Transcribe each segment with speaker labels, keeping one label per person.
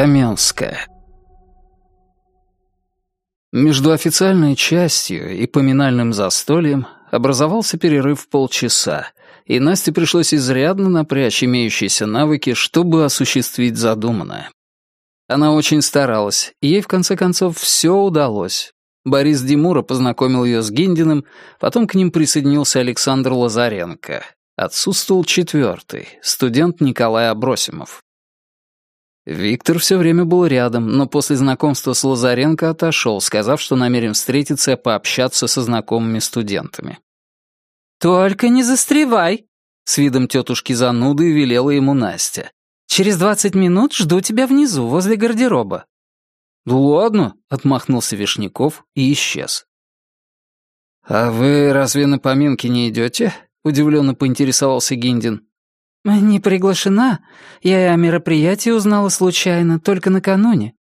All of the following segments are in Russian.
Speaker 1: Каменская. Между официальной частью и поминальным застольем образовался перерыв в полчаса, и Насте пришлось изрядно напрячь имеющиеся навыки, чтобы осуществить задуманное. Она очень старалась, и ей в конце концов все удалось. Борис Димура познакомил ее с Гиндиным, потом к ним присоединился Александр Лазаренко. Отсутствовал четвертый, студент Николай Абросимов. Виктор все время был рядом, но после знакомства с Лазаренко отошел, сказав, что намерен встретиться и пообщаться со знакомыми студентами.
Speaker 2: «Только не застревай!» — с видом тетушки зануды велела ему Настя. «Через двадцать минут жду тебя внизу, возле гардероба».
Speaker 1: «Ну ладно», — отмахнулся Вишняков и исчез. «А вы разве на поминки не идете?» — удивленно поинтересовался Гиндин.
Speaker 2: «Не приглашена. Я и о мероприятии узнала случайно, только накануне».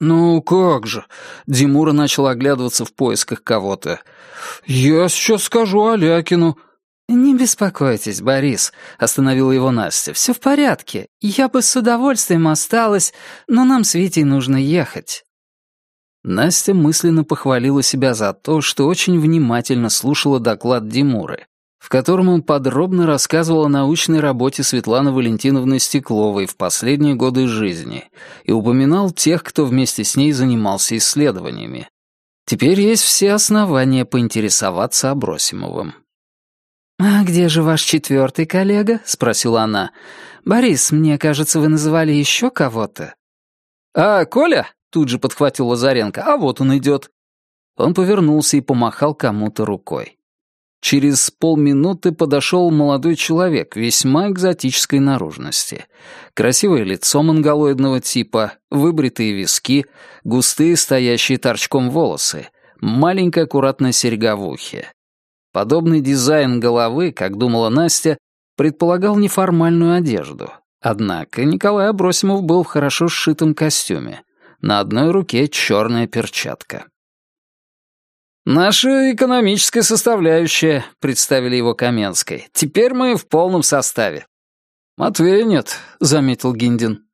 Speaker 1: «Ну как же?» — Димура начал оглядываться в поисках кого-то. «Я сейчас скажу Алякину».
Speaker 2: «Не беспокойтесь, Борис», — остановила его Настя. «Все в порядке. Я бы с удовольствием осталась, но нам с Витей нужно ехать».
Speaker 1: Настя мысленно похвалила себя за то, что очень внимательно слушала доклад Димуры в котором он подробно рассказывал о научной работе Светланы Валентиновны Стекловой в последние годы жизни и упоминал тех, кто вместе с ней занимался исследованиями. Теперь есть все основания поинтересоваться Абросимовым.
Speaker 2: «А где же ваш четвертый коллега?» — спросила она. «Борис, мне кажется, вы называли еще кого-то».
Speaker 1: «А, Коля?» — тут же подхватил Лазаренко. «А вот он идет». Он повернулся и помахал кому-то рукой. Через полминуты подошел молодой человек весьма экзотической наружности. Красивое лицо монголоидного типа, выбритые виски, густые стоящие торчком волосы, маленькая аккуратная серьга в ухе. Подобный дизайн головы, как думала Настя, предполагал неформальную одежду. Однако Николай Абросимов был в хорошо сшитом костюме. На одной руке черная перчатка. «Наша экономическая составляющая», — представили его Каменской. «Теперь мы в полном составе». «Матвея нет», — заметил Гиндин.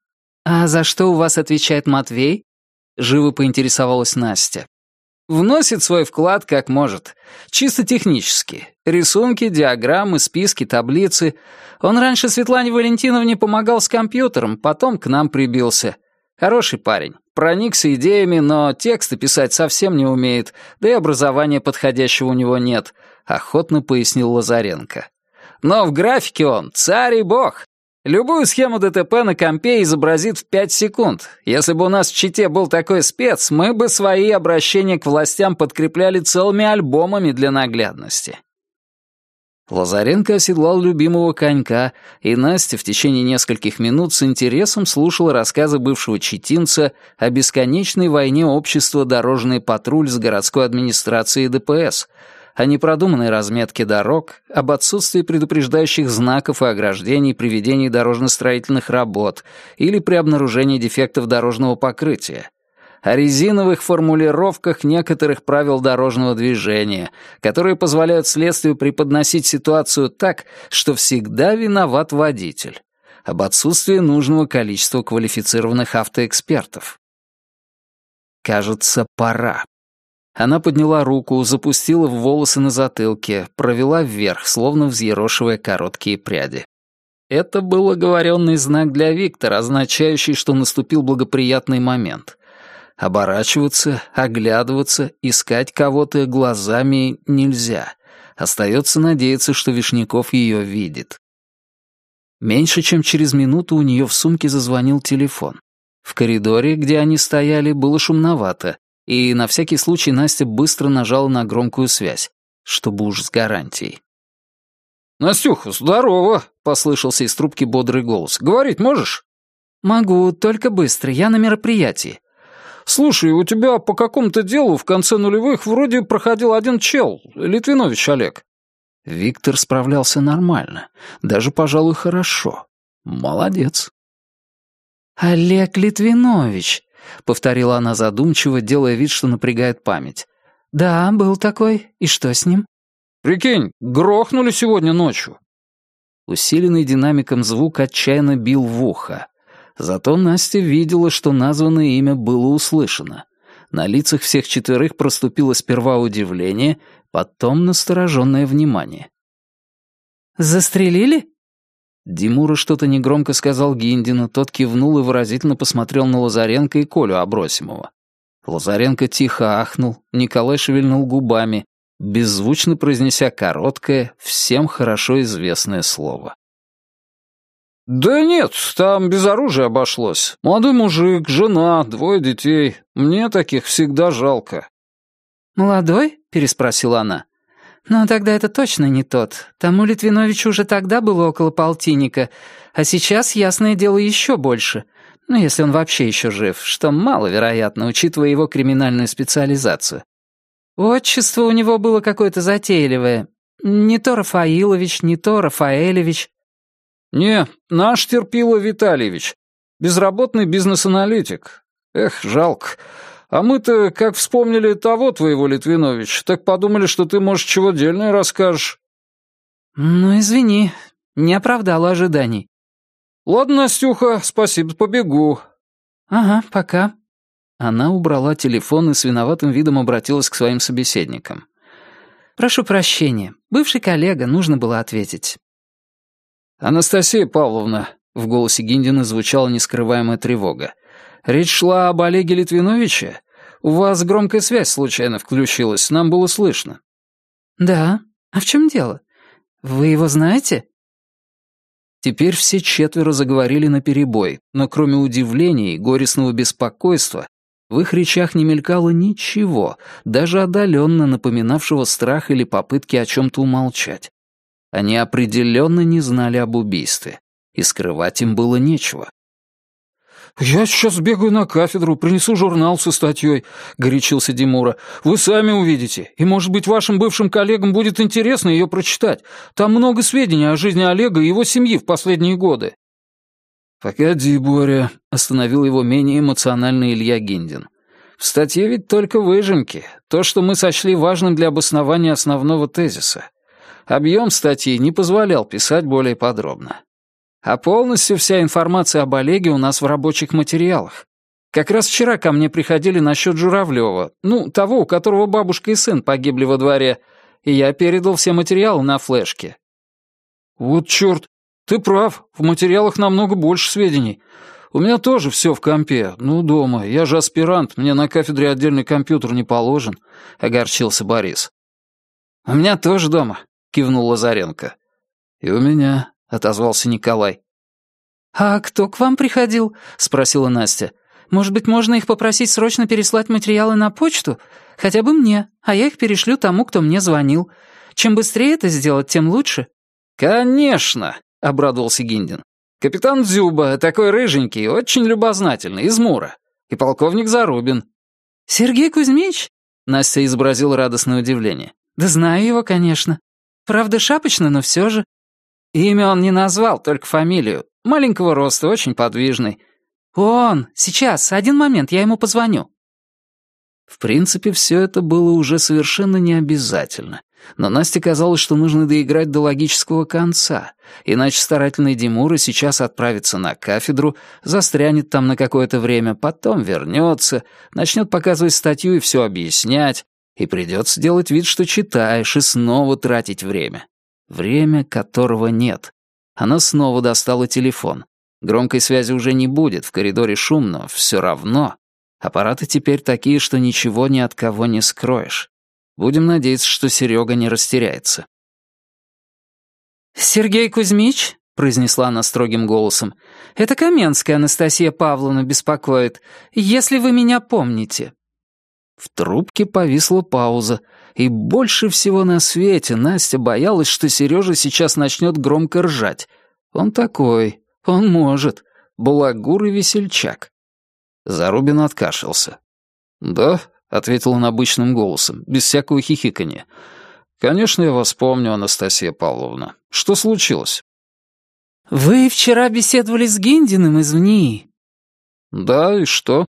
Speaker 2: «А за что у вас отвечает Матвей?» — живо поинтересовалась Настя.
Speaker 1: «Вносит свой вклад как может. Чисто технически. Рисунки, диаграммы, списки, таблицы. Он раньше Светлане Валентиновне помогал с компьютером, потом к нам прибился. Хороший парень. Проникся идеями, но тексты писать совсем не умеет, да и образования подходящего у него нет», — охотно пояснил Лазаренко. «Но в графике он царь и бог. Любую схему ДТП на компе изобразит в пять секунд. Если бы у нас в Чите был такой спец, мы бы свои обращения к властям подкрепляли целыми альбомами для наглядности. Лазаренко оседлал любимого конька, и Настя в течение нескольких минут с интересом слушала рассказы бывшего читинца о бесконечной войне общества «Дорожный патруль» с городской администрацией ДПС, о непродуманной разметке дорог, об отсутствии предупреждающих знаков и ограждений при ведении дорожно-строительных работ или при обнаружении дефектов дорожного покрытия, о резиновых формулировках некоторых правил дорожного движения, которые позволяют следствию преподносить ситуацию так, что всегда виноват водитель, об отсутствии нужного количества квалифицированных автоэкспертов. Кажется, пора. Она подняла руку, запустила в волосы на затылке, провела вверх, словно взъерошивая короткие пряди. Это был оговоренный знак для Виктора, означающий, что наступил благоприятный момент. Оборачиваться, оглядываться, искать кого-то глазами нельзя. Остается надеяться, что Вишняков ее видит. Меньше чем через минуту у нее в сумке зазвонил телефон. В коридоре, где они стояли, было шумновато, и на всякий случай Настя быстро нажала на громкую связь, чтобы уж с гарантией. «Настюха, здорово!» — послышался из трубки бодрый голос. «Говорить можешь?»
Speaker 2: «Могу, только быстро, я на мероприятии.
Speaker 1: «Слушай, у тебя по какому-то делу в конце нулевых вроде проходил один чел, Литвинович Олег». Виктор справлялся нормально, даже, пожалуй, хорошо. Молодец.
Speaker 2: «Олег Литвинович», — повторила она задумчиво, делая вид, что напрягает память. «Да, был такой. И что с ним?»
Speaker 1: «Прикинь, грохнули сегодня ночью». Усиленный динамиком звук отчаянно бил в ухо. Зато Настя видела, что названное имя было услышано. На лицах всех четверых проступило сперва удивление, потом настороженное внимание.
Speaker 2: «Застрелили?»
Speaker 1: Димура что-то негромко сказал Гиндину, тот кивнул и выразительно посмотрел на Лазаренко и Колю Абросимова. Лазаренко тихо ахнул, Николай шевельнул губами, беззвучно произнеся короткое, всем хорошо известное слово. «Да нет, там без оружия обошлось. Молодой мужик, жена, двое детей. Мне таких всегда жалко».
Speaker 2: «Молодой?» — переспросила она. «Но тогда это точно не тот. Тому Литвиновичу уже тогда было около полтинника, а сейчас, ясное дело, еще больше. Ну, если он вообще еще жив, что маловероятно, учитывая его криминальную специализацию. Отчество у него было какое-то затейливое. Не то Рафаилович, не то Рафаэлевич.
Speaker 1: «Не, наш Терпило Витальевич. Безработный бизнес-аналитик. Эх, жалко. А мы-то, как вспомнили того твоего Литвинович, так подумали, что ты, может, чего дельное расскажешь».
Speaker 2: «Ну, извини, не оправдала ожиданий».
Speaker 1: «Ладно, Настюха, спасибо, побегу».
Speaker 2: «Ага, пока».
Speaker 1: Она убрала телефон и с виноватым видом обратилась к своим собеседникам.
Speaker 2: «Прошу прощения. Бывший коллега, нужно было ответить.
Speaker 1: «Анастасия Павловна», — в голосе Гиндина звучала нескрываемая тревога, «речь шла об Олеге Литвиновиче? У вас громкая связь случайно включилась, нам было слышно».
Speaker 2: «Да? А в чем дело? Вы его знаете?»
Speaker 1: Теперь все четверо заговорили наперебой, но кроме удивления и горестного беспокойства, в их речах не мелькало ничего, даже отдаленно напоминавшего страх или попытки о чем-то умолчать. Они определенно не знали об убийстве, и скрывать им было нечего. «Я сейчас бегаю на кафедру, принесу журнал со статьей», — горячился Димура. «Вы сами увидите, и, может быть, вашим бывшим коллегам будет интересно ее прочитать. Там много сведений о жизни Олега и его семьи в последние годы». «Погоди, Боря», — остановил его менее эмоциональный Илья Гиндин. «В статье ведь только выжимки, то, что мы сочли важным для обоснования основного тезиса. Объем статьи не позволял писать более подробно. А полностью вся информация об Олеге у нас в рабочих материалах. Как раз вчера ко мне приходили насчет Журавлева, ну, того, у которого бабушка и сын погибли во дворе, и я передал все материалы на флешке. Вот черт, ты прав, в материалах намного больше сведений. У меня тоже все в компе, ну, дома. Я же аспирант, мне на кафедре отдельный компьютер не положен, — огорчился Борис. У меня тоже дома кивнул Лазаренко. «И у меня», — отозвался Николай.
Speaker 2: «А кто к вам приходил?» — спросила Настя. «Может быть, можно их попросить срочно переслать материалы на почту? Хотя бы мне, а я их перешлю тому, кто мне звонил. Чем быстрее это сделать, тем лучше».
Speaker 1: «Конечно!» — обрадовался Гиндин. «Капитан Дзюба, такой рыженький, очень любознательный, из Мура. И полковник Зарубин».
Speaker 2: «Сергей Кузьмич?» — Настя изобразила радостное удивление. «Да знаю его, конечно. Правда, шапочно, но все же.
Speaker 1: Имя он не назвал, только фамилию. Маленького роста, очень подвижный.
Speaker 2: Он, сейчас, один момент, я ему позвоню.
Speaker 1: В принципе, все это было уже совершенно не обязательно. Но Насте казалось, что нужно доиграть до логического конца, иначе старательный Димура сейчас отправится на кафедру, застрянет там на какое-то время, потом вернется, начнет показывать статью и все объяснять, и придется делать вид, что читаешь, и снова тратить время. Время, которого нет. Она снова достала телефон. Громкой связи уже не будет, в коридоре шумно, все равно. Аппараты теперь такие, что ничего ни от кого не скроешь. Будем надеяться, что Серега не растеряется.
Speaker 2: «Сергей Кузьмич?» — произнесла она строгим голосом. «Это Каменская Анастасия Павловна беспокоит, если вы меня помните».
Speaker 1: В трубке повисла пауза, и больше всего на свете Настя боялась, что Сережа сейчас начнет громко ржать. Он такой, он может, балагур и весельчак. Зарубин откашлялся. «Да», — ответил он обычным голосом, без всякого хихикания. «Конечно, я вас помню, Анастасия Павловна. Что случилось?»
Speaker 2: «Вы вчера беседовали с Гиндиным из ВНИИ».
Speaker 1: «Да, и что?»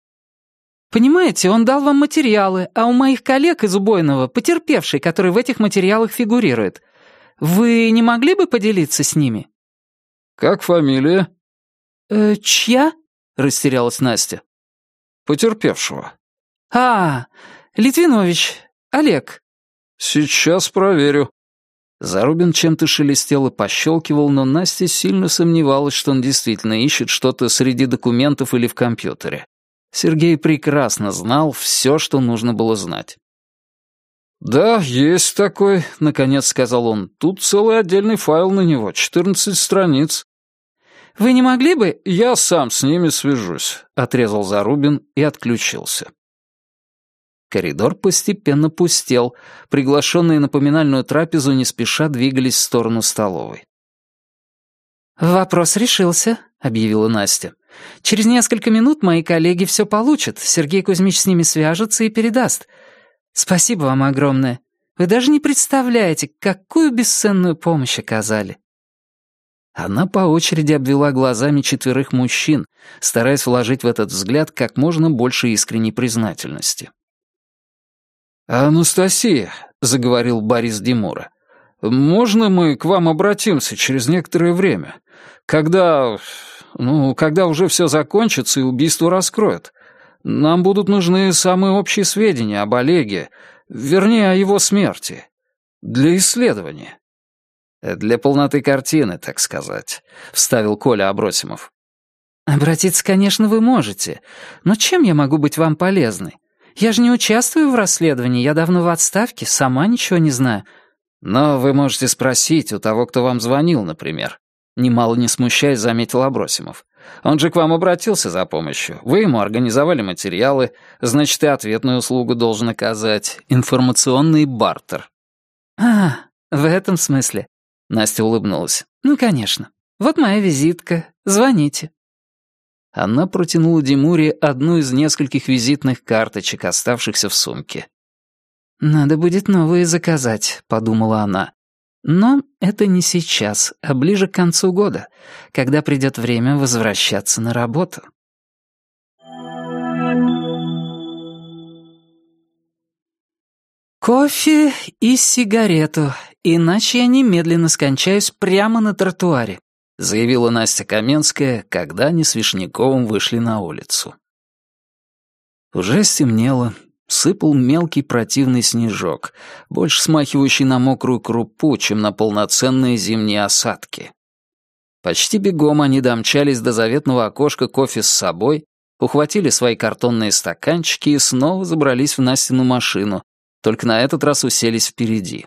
Speaker 2: Понимаете, он дал вам материалы, а у моих коллег из убойного потерпевший, который в этих материалах фигурирует. Вы не могли бы поделиться с ними?»
Speaker 1: «Как фамилия?»
Speaker 2: «Э, чья?»
Speaker 1: — растерялась Настя.
Speaker 3: «Потерпевшего».
Speaker 2: «А, Литвинович, Олег».
Speaker 3: «Сейчас проверю».
Speaker 1: Зарубин чем-то шелестел и пощелкивал, но Настя сильно сомневалась, что он действительно ищет что-то среди документов или в компьютере. Сергей прекрасно знал все, что нужно было знать.
Speaker 3: «Да, есть такой», — наконец сказал он. «Тут целый отдельный файл на него, 14 страниц».
Speaker 2: «Вы не могли бы...»
Speaker 3: «Я сам с ними свяжусь», — отрезал Зарубин и отключился.
Speaker 1: Коридор постепенно пустел. Приглашенные на поминальную трапезу не спеша двигались в сторону столовой.
Speaker 2: «Вопрос решился», — объявила Настя. «Через несколько минут мои коллеги все получат. Сергей Кузьмич с ними свяжется и передаст. Спасибо вам огромное. Вы даже не представляете, какую бесценную помощь оказали».
Speaker 1: Она по очереди обвела глазами четверых мужчин, стараясь вложить в этот взгляд как можно больше искренней признательности.
Speaker 3: «Анастасия», — заговорил Борис Димура, — «можно мы к вам обратимся через некоторое время? Когда... ну, когда уже все закончится и убийство раскроют. Нам будут нужны самые общие сведения об Олеге, вернее, о его смерти. Для исследования».
Speaker 1: «Для полноты картины, так сказать», — вставил Коля Абросимов.
Speaker 2: «Обратиться, конечно, вы можете, но чем я могу быть вам полезной? Я же не участвую в расследовании, я давно в отставке, сама ничего не знаю».
Speaker 1: «Но вы можете спросить у того, кто вам звонил, например». Немало не смущаясь, заметил Абросимов. «Он же к вам обратился за помощью. Вы ему организовали материалы, значит, и ответную услугу должен оказать. Информационный бартер».
Speaker 2: «А, в этом смысле?» Настя улыбнулась. «Ну, конечно. Вот моя визитка. Звоните».
Speaker 1: Она протянула Димуре одну из нескольких визитных карточек, оставшихся в сумке.
Speaker 2: «Надо будет новые заказать», — подумала она. «Но это не сейчас, а ближе к концу года, когда придет время возвращаться на работу». «Кофе и сигарету, иначе я немедленно скончаюсь прямо на тротуаре», —
Speaker 1: заявила Настя Каменская, когда они с Вишняковым вышли на улицу. Уже стемнело, сыпал мелкий противный снежок, больше смахивающий на мокрую крупу, чем на полноценные зимние осадки. Почти бегом они домчались до заветного окошка кофе с собой, ухватили свои картонные стаканчики и снова забрались в Настину машину, только на этот раз уселись впереди.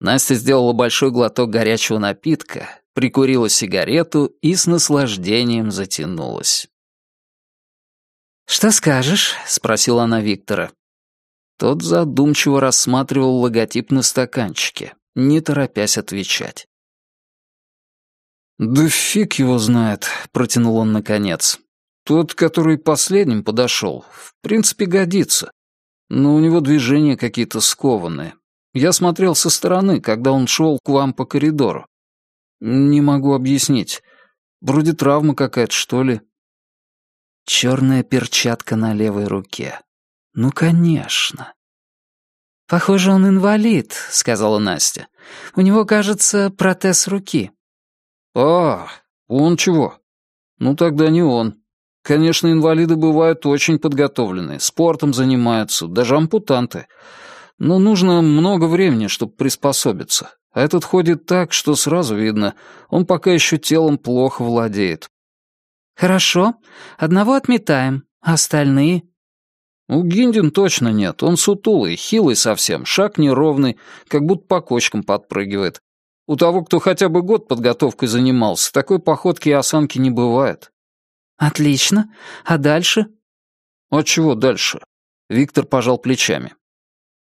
Speaker 1: Настя сделала большой глоток горячего напитка, прикурила сигарету и с наслаждением затянулась.
Speaker 2: «Что скажешь?» — спросила она Виктора.
Speaker 1: Тот задумчиво рассматривал логотип на стаканчике, не торопясь отвечать.
Speaker 3: «Да фиг его знает», — протянул он наконец. «Тот, который последним подошел, в принципе годится, но у него движения какие-то скованные. Я смотрел со стороны, когда он шел к вам по коридору. «Не могу объяснить. Вроде травма какая-то, что ли».
Speaker 1: Черная перчатка на левой руке. Ну, конечно.
Speaker 2: «Похоже, он инвалид», — сказала Настя. «У него, кажется, протез руки».
Speaker 3: «А, он чего? Ну, тогда не он. Конечно, инвалиды бывают очень подготовленные, спортом занимаются, даже ампутанты. Но нужно много времени, чтобы приспособиться. А этот ходит так, что сразу видно, он пока еще телом плохо владеет.
Speaker 2: «Хорошо, одного отметаем, а остальные?»
Speaker 3: «У Гиндин точно нет, он сутулый, хилый совсем, шаг неровный, как будто по кочкам подпрыгивает. У того, кто хотя бы год подготовкой занимался, такой походки и осанки не бывает».
Speaker 2: «Отлично. А дальше?»
Speaker 3: «А чего дальше?» Виктор пожал плечами.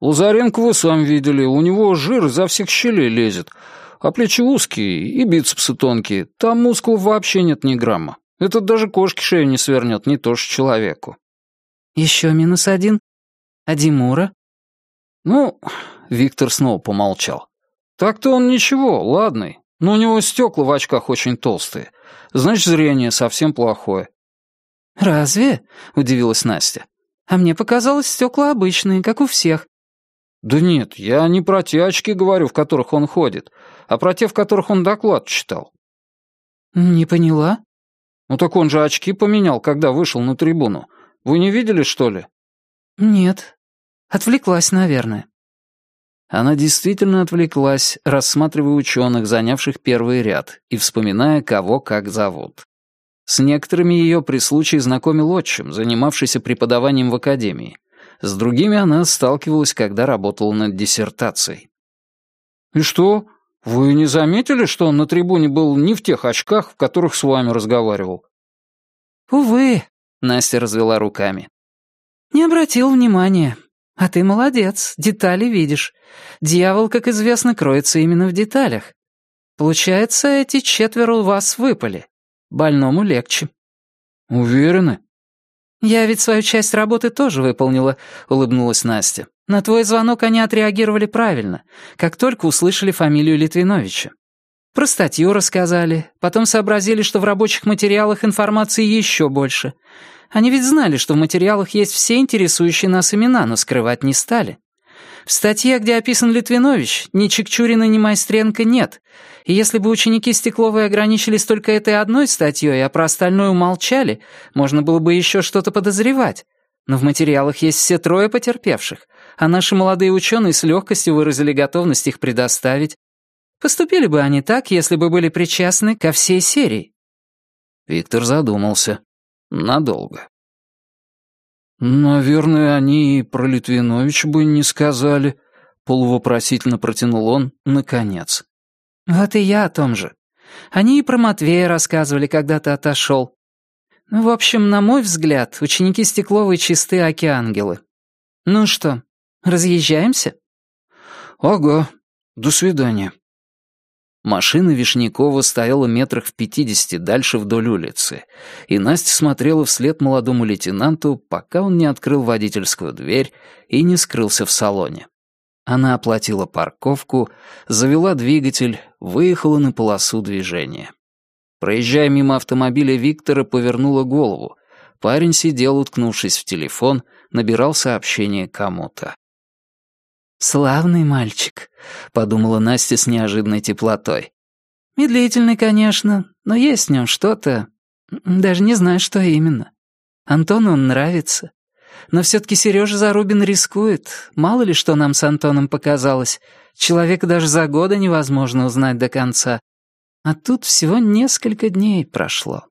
Speaker 3: Лазаренко вы сам видели, у него жир изо всех щелей лезет, а плечи узкие и бицепсы тонкие, там мускулов вообще нет ни грамма. Этот даже кошки шею не свернет, не то что человеку.
Speaker 2: Еще минус один. А Димура?
Speaker 3: Ну, Виктор снова помолчал. Так-то он ничего, ладный, но у него стекла в очках очень толстые. Значит, зрение совсем плохое.
Speaker 2: «Разве?» — удивилась Настя. «А мне показалось, стекла обычные, как у всех.
Speaker 3: «Да нет, я не про те очки говорю, в которых он ходит, а про те, в которых он доклад читал».
Speaker 2: «Не поняла».
Speaker 3: Ну так он же очки поменял, когда вышел на трибуну. Вы не видели, что ли?»
Speaker 2: «Нет. Отвлеклась, наверное».
Speaker 1: Она действительно отвлеклась, рассматривая ученых, занявших первый ряд, и вспоминая, кого как зовут. С некоторыми ее при случае знакомил отчим, занимавшийся преподаванием в академии. С другими она сталкивалась, когда работала над диссертацией.
Speaker 3: «И что? Вы не заметили, что он на трибуне был не в тех очках, в которых с вами разговаривал?»
Speaker 2: «Увы», —
Speaker 1: Настя развела руками.
Speaker 2: «Не обратил внимания. А ты молодец, детали видишь. Дьявол, как известно, кроется именно в деталях. Получается, эти четверо у вас выпали. Больному легче».
Speaker 3: «Уверены?»
Speaker 2: «Я ведь свою часть работы тоже выполнила», — улыбнулась Настя. «На твой звонок они отреагировали правильно, как только услышали фамилию Литвиновича. Про статью рассказали, потом сообразили, что в рабочих материалах информации еще больше. Они ведь знали, что в материалах есть все интересующие нас имена, но скрывать не стали. В статье, где описан Литвинович, ни Чекчурина, ни Майстренко нет. И если бы ученики Стекловой ограничились только этой одной статьей, а про остальное умолчали, можно было бы еще что-то подозревать. Но в материалах есть все трое потерпевших, а наши молодые ученые с легкостью выразили готовность их предоставить. Поступили бы они так, если бы были причастны ко всей серии.
Speaker 1: Виктор задумался. Надолго.
Speaker 3: «Наверное, они и про Литвиновича бы не сказали», — полувопросительно протянул он, наконец.
Speaker 2: «Вот и я о том же. Они и про Матвея рассказывали, когда ты отошел. Ну, в общем, на мой взгляд, ученики Стекловой чисты аки-ангелы. Ну что, разъезжаемся?»
Speaker 3: «Ага, до свидания».
Speaker 1: Машина Вишнякова стояла метрах в пятидесяти дальше вдоль улицы, и Настя смотрела вслед молодому лейтенанту, пока он не открыл водительскую дверь и не скрылся в салоне. Она оплатила парковку, завела двигатель, выехала на полосу движения. Проезжая мимо автомобиля Виктора, повернула голову. Парень сидел, уткнувшись в телефон, набирал сообщение кому-то.
Speaker 2: «Славный мальчик», — подумала Настя с неожиданной теплотой. «Медлительный, конечно, но есть в нем что-то... Даже не знаю, что именно. Антону он нравится. Но все-таки Сережа Зарубин рискует. Мало ли что нам с Антоном показалось. Человека даже за года невозможно узнать до конца. А тут всего несколько дней прошло».